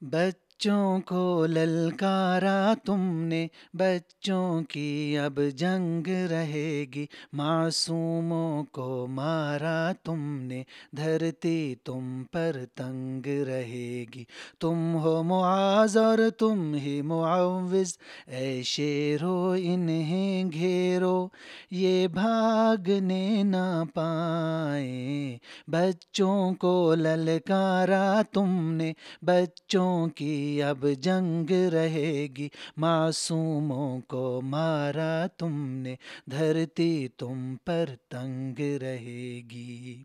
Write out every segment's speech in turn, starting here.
but بچوں کو للکارا تم نے، بچوں کی اب جنگ رہے گی۔ معصوموں کو مارا تم نے، دھرتی تم پر تنگ رہے گی۔ تم ہو معاذ اور تم ہی معوض اے شیرو انہیں گھیرو۔ یہ بھاگنے نہ پائیں۔ بچوں کو للکارا تم نے، بچوں کی اب جنگ رہے گی معصوموں کو مارا تم نے، دھرتی تم پر تنگ رہے گی۔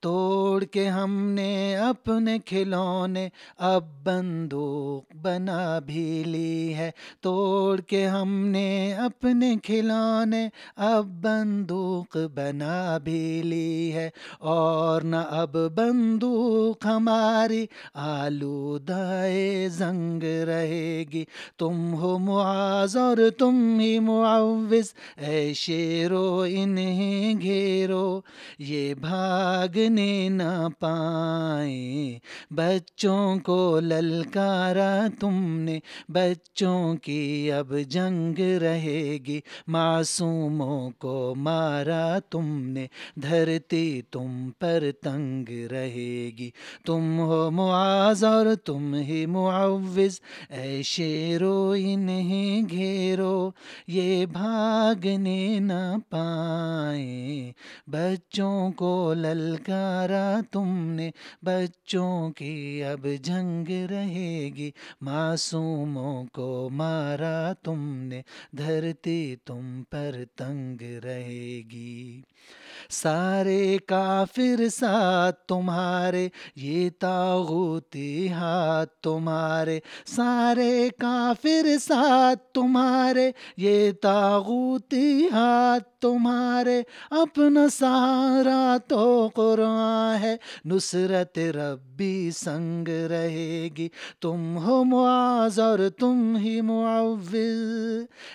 توڑ کے ہم نے اپنے کھلونے اب بندوق بنا بھی لی ہے۔ توڑ کے ہم نے اپنے کھلونے اب بندوق بنا بھی لی ہے۔ اور نہ اب بندوق ہماری آلودائے زنگ رہے گی۔ تم ہو معاذ اور تم ہی معوض اے شیرو، انہیں گھیرو۔ یہ بھاگ نہ پائیں۔ بچوں کو للکارا تم نے، بچوں کی اب جنگ رہے گی۔ معصوموں کو مارا تم نے، دھرتی تم پر تنگ رہے گی۔ تم ہو معاذ اور تم ہی معوض اے شیرو، انہیں گھیرو، یہ بھاگنے نہ پائیں۔ بچوں کو للکارا تم نے بچوں کی اب جنگ رہے گی۔ معصوموں کو مارا تم نے، دھرتی تم پر تنگ رہے گی۔ سارے کافر ساتھ تمہارے، یہ تاغوتی ہاتھ تمہارے۔ سارے کافر ساتھ تمہارے، یہ تاغوتی ہاتھ تمہارے۔ اپنا سارا تو قرآن ہے، نصرت ربی سنگ رہے گی۔ تم ہو معاذ اور تم ہی معوض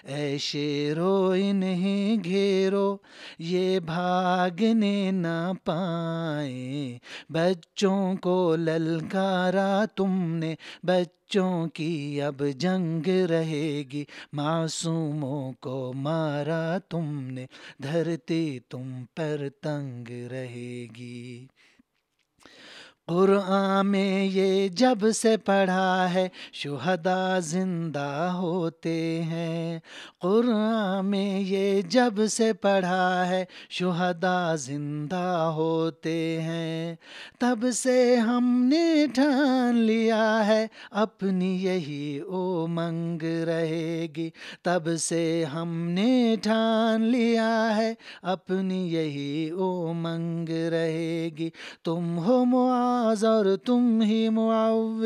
اے شیرو، انہیں گھیرو، یہ بھاگنے نہ پائیں۔ بچوں کو للکارا تم نے، بچ بچوں کی اب جنگ رہے گی، معصوموں کو مارا تم نے، دھرتی تم پر تنگ رہے گی۔ قرآن میں یہ جب سے پڑھا ہے، شہدا زندہ ہوتے ہیں۔ قرآن میں یہ جب سے پڑھا ہے، شہدا زندہ ہوتے ہیں۔ تب سے ہم نے ٹھان لیا ہے، اپنی یہی او منگ رہے گی۔ تب سے ہم نے ٹھان لیا ہے، اپنی یہی او منگ رہے گی۔ تم ہو معا اور تم ہی معوض۔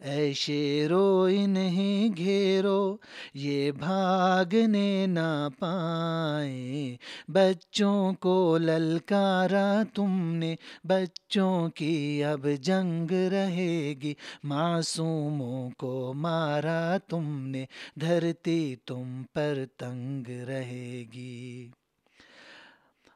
اے شیرو، انہیں گھیرو، یہ بھاگنے نہ پائیں۔ بچوں کو للکارا تم نے، بچوں کی اب جنگ رہے گی۔ معصوموں کو مارا تم نے، دھرتی تم پر تنگ رہے گی۔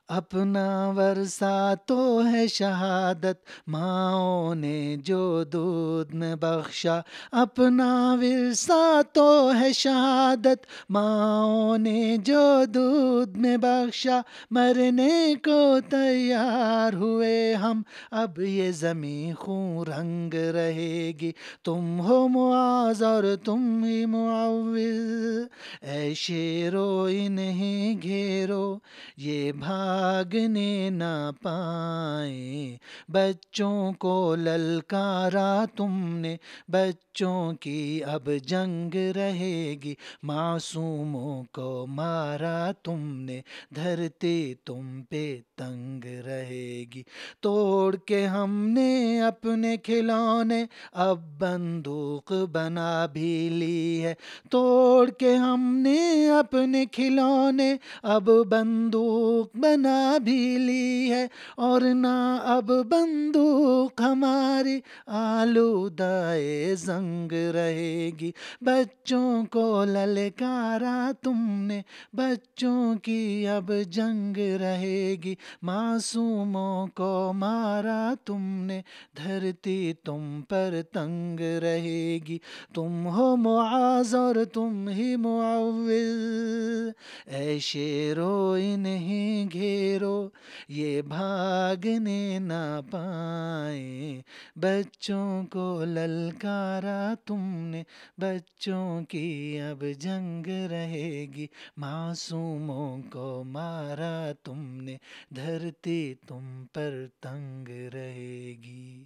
اپنا ورثہ تو ہے شہادت، ماؤں نے جو دودھ میں بخشا، اپنا ورثہ تو ہے شہادت، ماؤں نے جو دودھ میں بخشا، مرنے کو تیار ہوئے ہم۔ اب یہ زمین خون رنگ رہے گی۔ تم ہو معاذ اور تم ہی معوض اے شیرو، انہیں گھیرو۔ یہ بھا بھاگنے نہ پائیں۔ بچوں کو للکارا تم نے، بچوں کی اب جنگ رہے گی۔ معصوموں کو مارا تم نے دھرتی تم پہ تنگ رہے گی۔ توڑ کے ہم نے اپنے کھلونے، اب بندوق بنا بھی لی ہے۔ توڑ کے ہم نے اپنے کھلونے، اب بندوق بنا نہ بھی لی ہے اور نہ اب بندوق ہماری آلودائے زنگ رہے گی۔ بچوں کو للکارا تم نے، بچوں کی اب جنگ رہے گی۔ معصوموں کو مارا تم نے، دھرتی تم پر تنگ رہے گی۔ تم ہو معاذ اور تم ہی معوض اے شیرو، انہیں گھیرو یہ بھاگنے نہ پائیں۔ بچوں کو للکارا تم نے، بچوں کی اب جنگ رہے گی۔ معصوموں کو مارا تم نے، دھرتی تم پر تنگ رہے گی۔